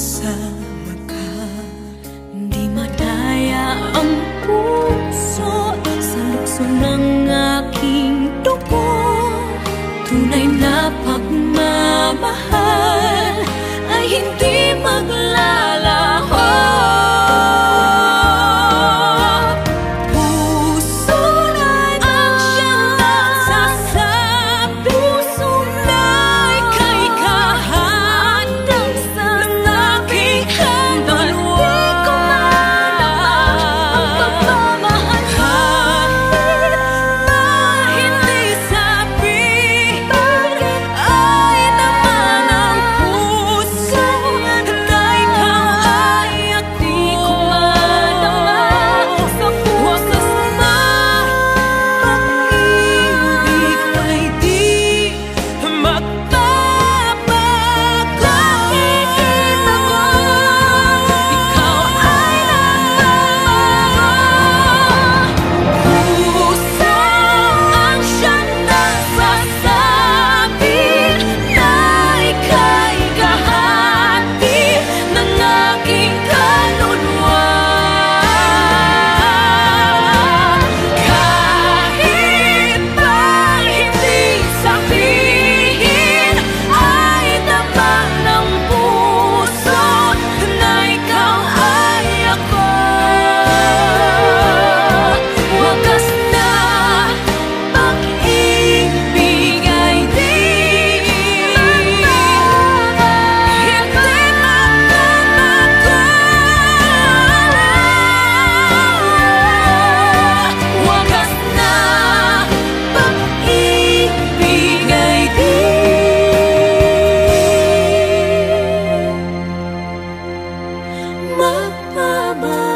kasama ka Hindi madaya ang puso Sa lukso ng aking dugo. Tunay na pagmamahal. mama.